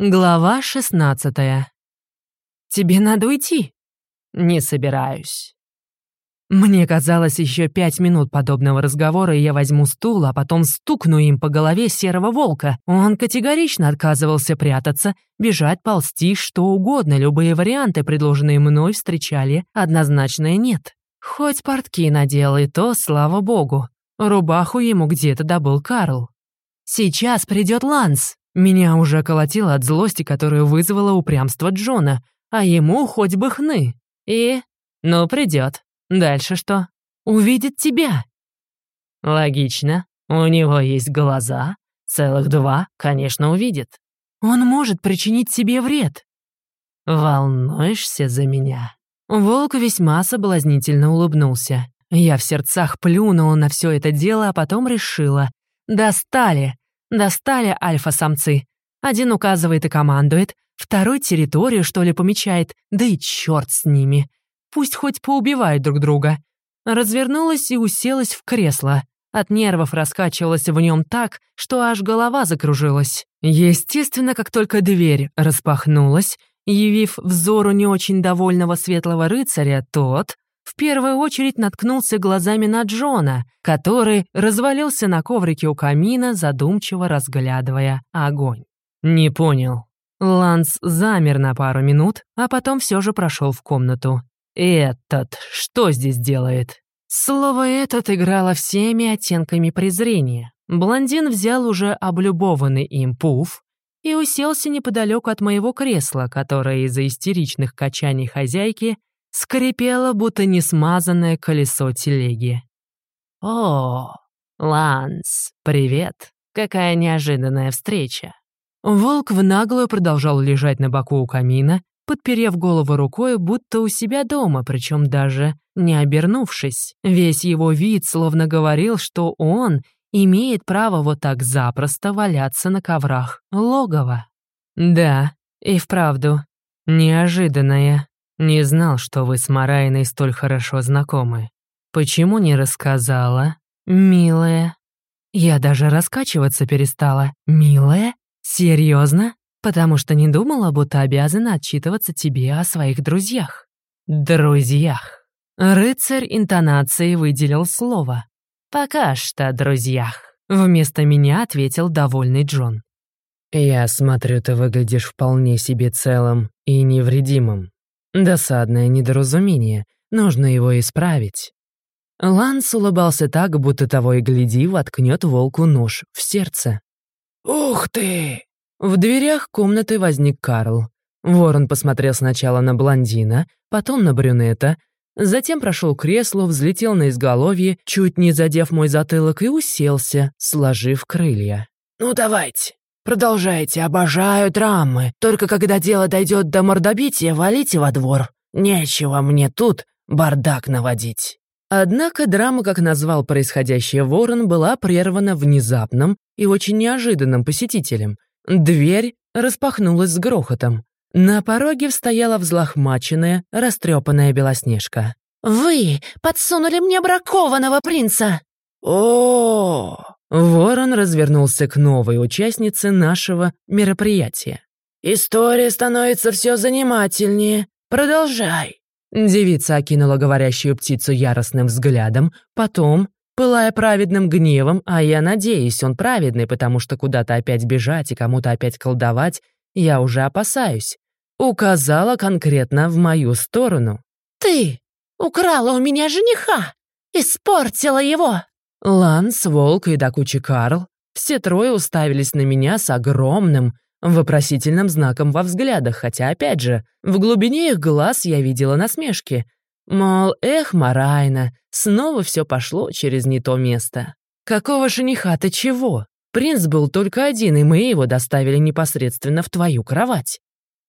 Глава 16 «Тебе надо уйти?» «Не собираюсь». Мне казалось, еще пять минут подобного разговора, и я возьму стул, а потом стукну им по голове серого волка. Он категорично отказывался прятаться, бежать, ползти, что угодно, любые варианты, предложенные мной, встречали однозначное «нет». Хоть портки надел, и то, слава богу. Рубаху ему где-то добыл Карл. «Сейчас придет Ланс», меня уже колотило от злости, которую вызвало упрямство Джона, а ему хоть бы хны. И... Ну, придет. Дальше что? Увидит тебя. Логично. У него есть глаза. Целых два, конечно, увидит. Он может причинить себе вред. Волнуешься за меня? Волк весьма соблазнительно улыбнулся. Я в сердцах плюнула на все это дело, а потом решила. Достали. Достали альфа-самцы. Один указывает и командует, второй территорию, что ли, помечает, да и черт с ними. Пусть хоть поубивают друг друга. Развернулась и уселась в кресло. От нервов раскачивалась в нем так, что аж голова закружилась. Естественно, как только дверь распахнулась, явив взору не очень довольного светлого рыцаря, тот, в первую очередь наткнулся глазами на Джона, который развалился на коврике у камина, задумчиво разглядывая огонь. «Не понял». Ланс замер на пару минут, а потом все же прошел в комнату. «Этот что здесь делает?» Слово «этот» играло всеми оттенками презрения. Блондин взял уже облюбованный им пуф и уселся неподалеку от моего кресла, которое из-за истеричных качаний хозяйки скрипело, будто несмазанное колесо телеги. «О, Ланс, привет! Какая неожиданная встреча!» Волк в наглую продолжал лежать на боку у камина, подперев голову рукой, будто у себя дома, причем даже не обернувшись. Весь его вид словно говорил, что он имеет право вот так запросто валяться на коврах логова. Да, и вправду, неожиданная. Не знал, что вы с Марайной столь хорошо знакомы. Почему не рассказала, милая? Я даже раскачиваться перестала. Милая? Серьезно? Потому что не думала, будто обязана отчитываться тебе о своих друзьях. Друзьях. Рыцарь интонацией выделил слово. «Пока что друзьях», — вместо меня ответил довольный Джон. «Я смотрю, ты выглядишь вполне себе целым и невредимым», Досадное недоразумение, нужно его исправить. Ланс улыбался так, будто того и гляди, воткнет волку нож в сердце. «Ух ты!» В дверях комнаты возник Карл. Ворон посмотрел сначала на блондина, потом на брюнета, затем прошел к креслу, взлетел на изголовье, чуть не задев мой затылок, и уселся, сложив крылья. «Ну давайте, Продолжайте, обожаю драмы. Только когда дело дойдет до мордобития, валите во двор. Нечего мне тут бардак наводить». Однако драма, как назвал происходящее Ворон, была прервана внезапным и очень неожиданным посетителем. Дверь распахнулась с грохотом. На пороге стояла взлохмаченная, растрепанная Белоснежка. «Вы подсунули мне бракованного принца!» О, Ворон развернулся к новой участнице нашего мероприятия. «История становится все занимательнее. Продолжай». Девица окинула говорящую птицу яростным взглядом, потом, пылая праведным гневом, а я надеюсь, он праведный, потому что куда-то опять бежать и кому-то опять колдовать, я уже опасаюсь, указала конкретно в мою сторону. «Ты украла у меня жениха! Испортила его!» Ланс, Волк и до кучи Карл все трое уставились на меня с огромным, вопросительным знаком во взглядах, хотя, опять же, в глубине их глаз я видела насмешки. Мол, эх, Марайна, снова все пошло через не то место. Какого жениха ты чего? Принц был только один, и мы его доставили непосредственно в твою кровать.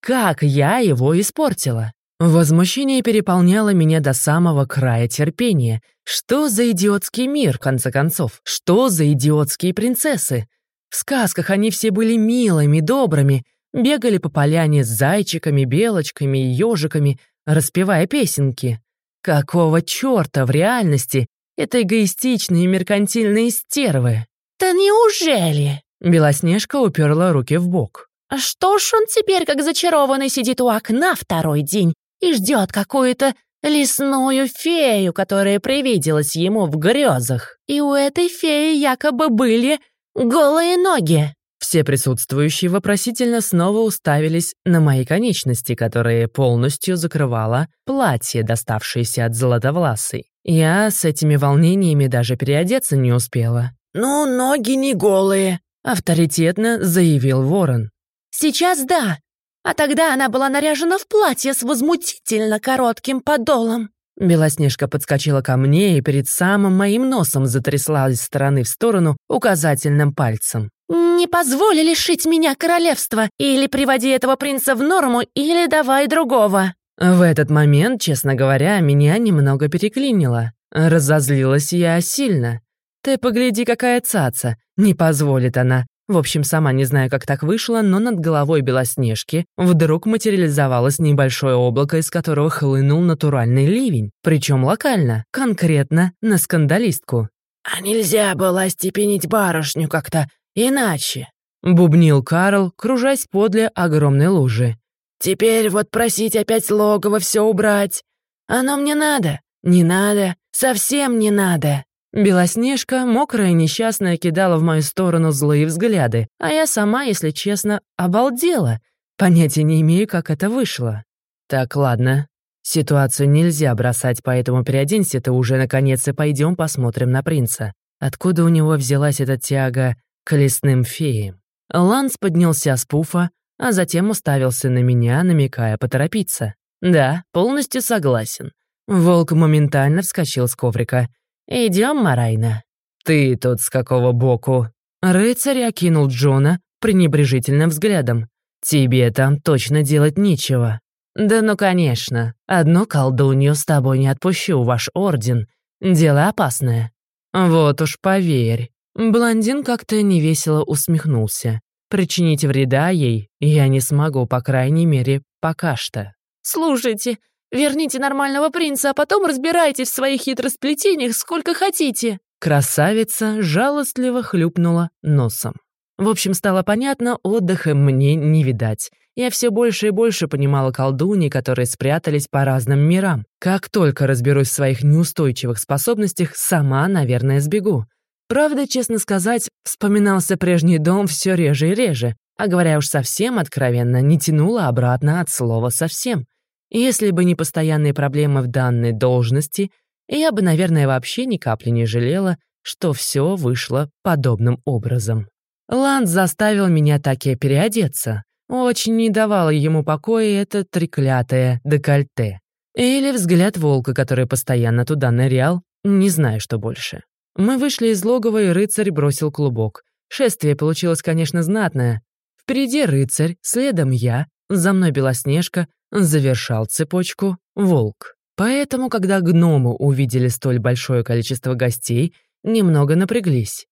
Как я его испортила? Возмущение переполняло меня до самого края терпения. Что за идиотский мир, в конце концов? Что за идиотские принцессы? В сказках они все были милыми, добрыми, бегали по поляне с зайчиками, белочками и ежиками, распевая песенки. Какого чёрта в реальности это эгоистичные меркантильные стервы? «Да неужели?» Белоснежка уперла руки в бок. А что ж он теперь, как зачарованный, сидит у окна второй день и ждет какую-то лесную фею, которая привиделась ему в грезах. И у этой феи якобы были голые ноги. Все присутствующие вопросительно снова уставились на мои конечности, которые полностью закрывало платье, доставшееся от золотовласой. Я с этими волнениями даже переодеться не успела. «Ну, ноги не голые», — авторитетно заявил Ворон. «Сейчас да, а тогда она была наряжена в платье с возмутительно коротким подолом». Белоснежка подскочила ко мне и перед самым моим носом затрясла из стороны в сторону указательным пальцем. «Не позволь лишить меня королевства! Или приводи этого принца в норму, или давай другого!» В этот момент, честно говоря, меня немного переклинило. Разозлилась я сильно. Ты погляди, какая цаца. Не позволит она. В общем, сама не знаю, как так вышло, но над головой Белоснежки вдруг материализовалось небольшое облако, из которого хлынул натуральный ливень. Причем локально, конкретно на скандалистку. «А нельзя было остепенить барышню как-то иначе», — бубнил Карл, кружась подле огромной лужи. «Теперь вот просить опять логово все убрать. Оно мне надо? Не надо, совсем не надо». Белоснежка, мокрая и несчастная, кидала в мою сторону злые взгляды, а я сама, если честно, обалдела. Понятия не имею, как это вышло. Так, ладно. Ситуацию нельзя бросать, поэтому переоденься ты уже наконец и пойдем посмотрим на принца. Откуда у него взялась эта тяга к лесным феям? Ланс поднялся с пуфа, а затем уставился на меня, намекая поторопиться. Да, полностью согласен. Волк моментально вскочил с коврика — «Идем, Марайна». «Ты тут с какого боку?» Рыцарь окинул Джона пренебрежительным взглядом. «Тебе там точно делать нечего». «Да ну, конечно. Одну колдунью с тобой не отпущу, ваш орден. Дело опасное». «Вот уж поверь». Блондин как-то невесело усмехнулся. Причинить вреда ей я не смогу, по крайней мере, пока что. «Слушайте, Верните нормального принца, а потом разбирайтесь в своих хитросплетениях сколько хотите». Красавица жалостливо хлюпнула носом. В общем, стало понятно, отдыха мне не видать. Я все больше и больше понимала колдуньи, которые спрятались по разным мирам. Как только разберусь в своих неустойчивых способностях, сама, наверное, сбегу. Правда, честно сказать, вспоминался прежний дом все реже и реже, а говоря уж совсем откровенно, не тянула обратно от слова «совсем». Если бы не постоянные проблемы в данной должности, я бы, наверное, вообще ни капли не жалела, что все вышло подобным образом. Ланд заставил меня таки переодеться. Очень не давало ему покоя это треклятое декольте. Или взгляд волка, который постоянно туда нырял, не знаю, что больше. Мы вышли из логова, и рыцарь бросил клубок. Шествие получилось, конечно, знатное. Впереди рыцарь, следом я, за мной Белоснежка, завершал цепочку волк. Поэтому, когда гномы увидели столь большое количество гостей, немного напряглись.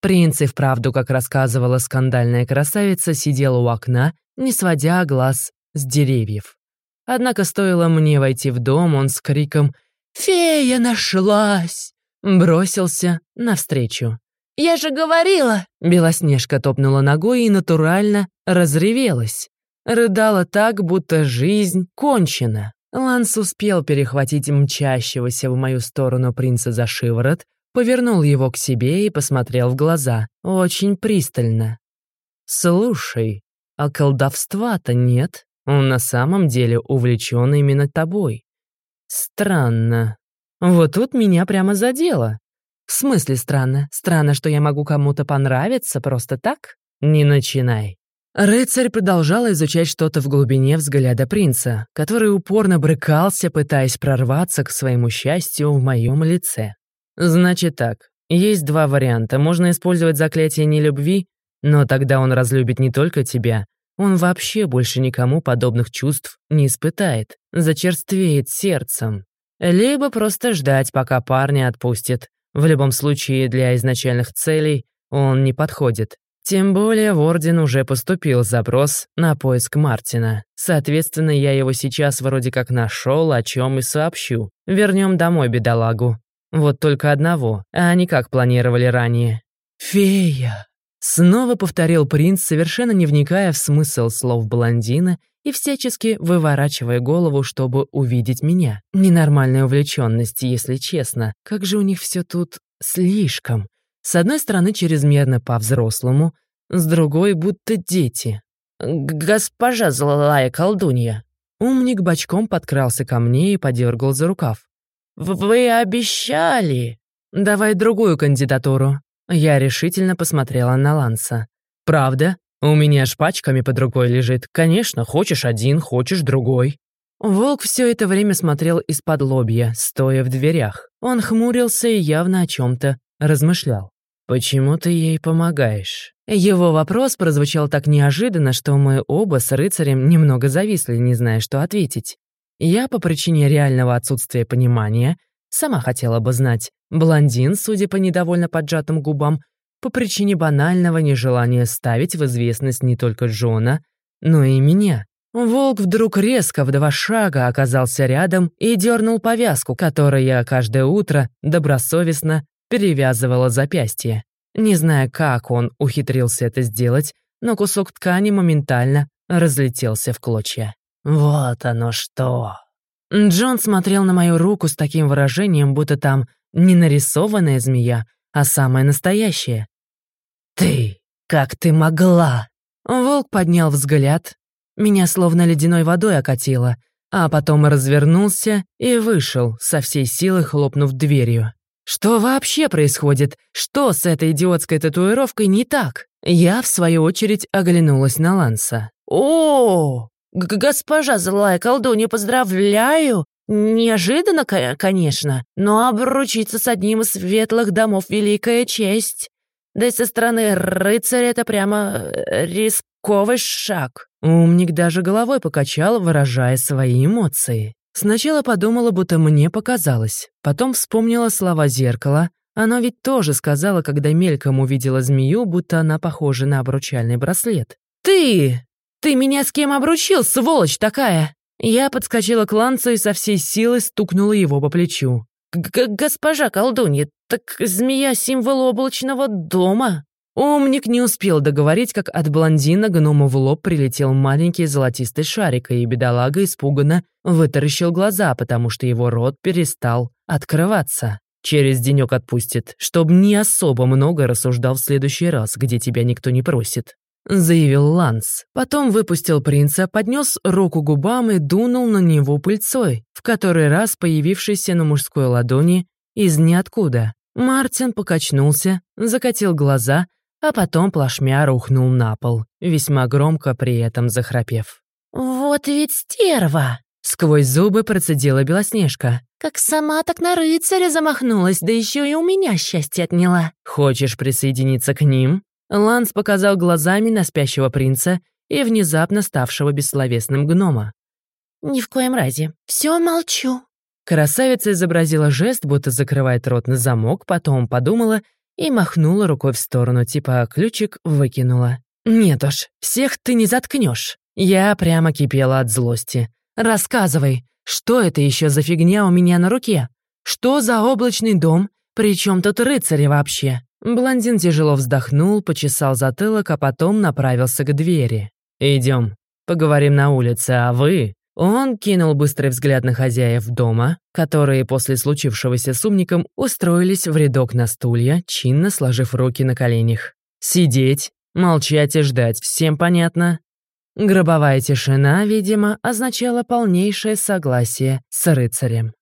Принц и вправду, как рассказывала скандальная красавица, сидел у окна, не сводя глаз с деревьев. Однако стоило мне войти в дом, он с криком «Фея нашлась!» бросился навстречу. «Я же говорила!» Белоснежка топнула ногой и натурально разревелась. Рыдала так, будто жизнь кончена. Ланс успел перехватить мчащегося в мою сторону принца за шиворот, повернул его к себе и посмотрел в глаза, очень пристально. «Слушай, а колдовства-то нет. Он на самом деле увлечен именно тобой. Странно. Вот тут меня прямо задело. В смысле странно? Странно, что я могу кому-то понравиться просто так? Не начинай. Рыцарь продолжал изучать что-то в глубине взгляда принца, который упорно брыкался, пытаясь прорваться к своему счастью в моем лице. «Значит так, есть два варианта. Можно использовать заклятие нелюбви, но тогда он разлюбит не только тебя, он вообще больше никому подобных чувств не испытает, зачерствеет сердцем. Либо просто ждать, пока парня отпустит. В любом случае, для изначальных целей он не подходит. Тем более в Орден уже поступил запрос на поиск Мартина. Соответственно, я его сейчас вроде как нашел, о чем и сообщу. Вернем домой бедолагу. Вот только одного, а не как планировали ранее. «Фея!» Снова повторил принц, совершенно не вникая в смысл слов блондина и всячески выворачивая голову, чтобы увидеть меня. Ненормальная увлеченность, если честно. Как же у них все тут слишком. С одной стороны, чрезмерно по-взрослому, с другой, будто дети. «Госпожа злая колдунья!» Умник бочком подкрался ко мне и подергал за рукав. «Вы обещали!» «Давай другую кандидатуру». Я решительно посмотрела на Ланса. «Правда? У меня ж пачками под рукой лежит. Конечно, хочешь один, хочешь другой». Волк все это время смотрел из-под лобья, стоя в дверях. Он хмурился и явно о чем то размышлял. «Почему ты ей помогаешь?» Его вопрос прозвучал так неожиданно, что мы оба с рыцарем немного зависли, не зная, что ответить. Я по причине реального отсутствия понимания сама хотела бы знать. Блондин, судя по недовольно поджатым губам, по причине банального нежелания ставить в известность не только Джона, но и меня. Волк вдруг резко в два шага оказался рядом и дернул повязку, которой я каждое утро добросовестно перевязывала запястье. Не зная, как он ухитрился это сделать, но кусок ткани моментально разлетелся в клочья. «Вот оно что!» Джон смотрел на мою руку с таким выражением, будто там не нарисованная змея, а самая настоящая. «Ты! Как ты могла?» Волк поднял взгляд. Меня словно ледяной водой окатило, а потом развернулся и вышел, со всей силы хлопнув дверью. Что вообще происходит? Что с этой идиотской татуировкой не так? Я, в свою очередь, оглянулась на Ланса. «О, госпожа злая колдунья, поздравляю! Неожиданно, конечно, но обручиться с одним из светлых домов — великая честь. Да и со стороны рыцаря это прямо э, рисковый шаг». Умник даже головой покачал, выражая свои эмоции. Сначала подумала, будто мне показалось. Потом вспомнила слова зеркала. Оно ведь тоже сказала, когда мельком увидела змею, будто она похожа на обручальный браслет. «Ты! Ты меня с кем обручил, сволочь такая?» Я подскочила к ланцу и со всей силы стукнула его по плечу. «Госпожа колдунья, так змея — символ облачного дома!» Умник не успел договорить, как от блондина гному в лоб прилетел маленький золотистый шарик, и бедолага испуганно вытаращил глаза, потому что его рот перестал открываться. Через денек отпустит, чтобы не особо много рассуждал в следующий раз, где тебя никто не просит. Заявил Ланс. Потом выпустил принца, поднес руку губам и дунул на него пыльцой, в который раз появившейся на мужской ладони из ниоткуда. Мартин покачнулся, закатил глаза, а потом плашмя рухнул на пол, весьма громко при этом захрапев. «Вот ведь стерва!» — сквозь зубы процедила Белоснежка. «Как сама, так на рыцаря замахнулась, да еще и у меня счастье отняла». «Хочешь присоединиться к ним?» Ланс показал глазами на спящего принца и внезапно ставшего бессловесным гнома. «Ни в коем разе. Все молчу». Красавица изобразила жест, будто закрывает рот на замок, потом подумала и махнула рукой в сторону, типа ключик выкинула. «Нет уж, всех ты не заткнешь. Я прямо кипела от злости. «Рассказывай, что это еще за фигня у меня на руке? Что за облачный дом? Причем тут рыцари вообще?» Блондин тяжело вздохнул, почесал затылок, а потом направился к двери. Идем, поговорим на улице, а вы он кинул быстрый взгляд на хозяев дома, которые после случившегося с умником устроились в рядок на стулья, чинно сложив руки на коленях. «Сидеть, молчать и ждать, всем понятно?» Гробовая тишина, видимо, означала полнейшее согласие с рыцарем.